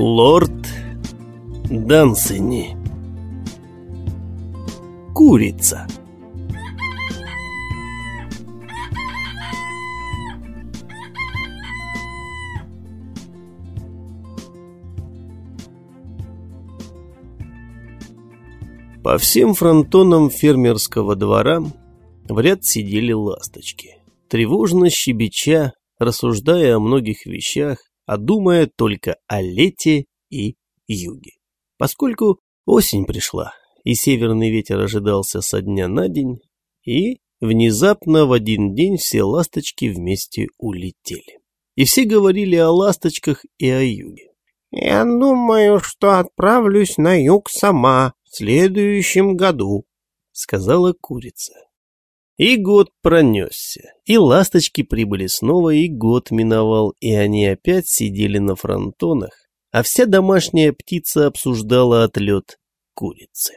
Лорд Дансени Курица. По всем фронтонам фермерского двора в ряд сидели ласточки, тревожно щебеча, рассуждая о многих вещах, а думая только о лете и юге. Поскольку осень пришла, и северный ветер ожидался со дня на день, и внезапно в один день все ласточки вместе улетели. И все говорили о ласточках и о юге. «Я думаю, что отправлюсь на юг сама», в следующем году», — сказала курица. И год пронесся, и ласточки прибыли снова, и год миновал, и они опять сидели на фронтонах, а вся домашняя птица обсуждала отлет курицы.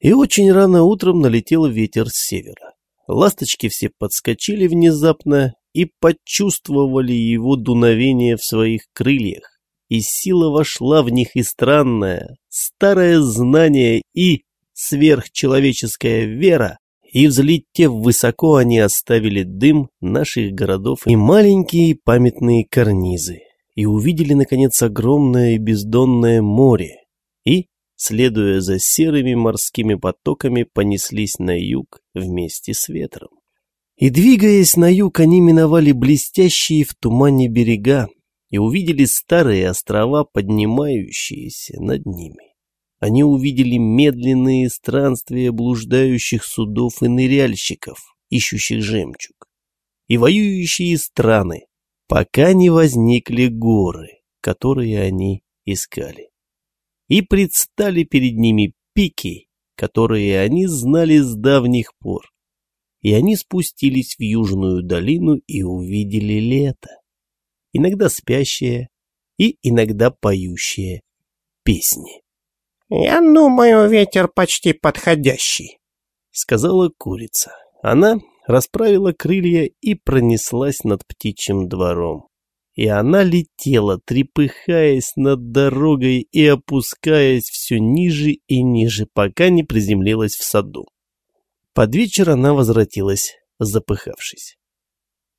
И очень рано утром налетел ветер с севера. Ласточки все подскочили внезапно и почувствовали его дуновение в своих крыльях и сила вошла в них и странное, старое знание и сверхчеловеческая вера, и, взлетев высоко, они оставили дым наших городов и маленькие памятные карнизы, и увидели, наконец, огромное и бездонное море, и, следуя за серыми морскими потоками, понеслись на юг вместе с ветром. И, двигаясь на юг, они миновали блестящие в тумане берега, и увидели старые острова, поднимающиеся над ними. Они увидели медленные странствия блуждающих судов и ныряльщиков, ищущих жемчуг, и воюющие страны, пока не возникли горы, которые они искали. И предстали перед ними пики, которые они знали с давних пор. И они спустились в южную долину и увидели лето иногда спящие и иногда поющие песни. «Я думаю, ветер почти подходящий», — сказала курица. Она расправила крылья и пронеслась над птичьим двором. И она летела, трепыхаясь над дорогой и опускаясь все ниже и ниже, пока не приземлилась в саду. Под вечер она возвратилась, запыхавшись.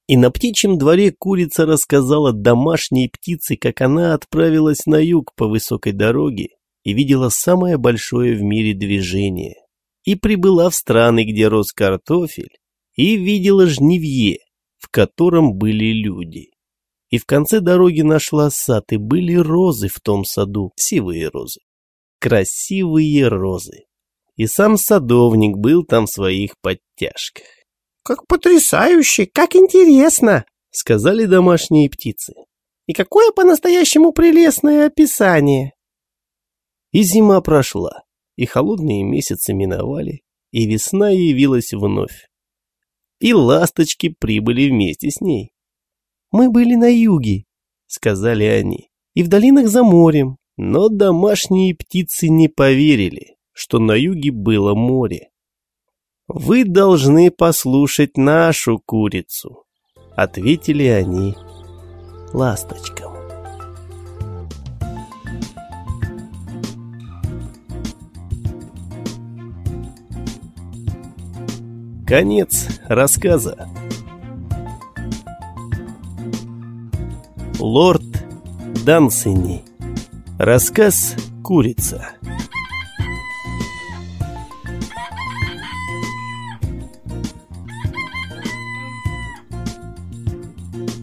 И на птичьем дворе курица рассказала домашней птице, как она отправилась на юг по высокой дороге и видела самое большое в мире движение. И прибыла в страны, где рос картофель, и видела жнивье, в котором были люди. И в конце дороги нашла сад, и были розы в том саду, сивые розы. Красивые розы. И сам садовник был там в своих подтяжках. «Как потрясающе! Как интересно!» — сказали домашние птицы. «И какое по-настоящему прелестное описание!» И зима прошла, и холодные месяцы миновали, и весна явилась вновь. И ласточки прибыли вместе с ней. «Мы были на юге», — сказали они, — «и в долинах за морем». Но домашние птицы не поверили, что на юге было море. «Вы должны послушать нашу курицу», — ответили они ласточкам. Конец рассказа. Лорд Дансени. Рассказ «Курица».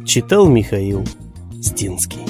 Читал Михаил Стинский.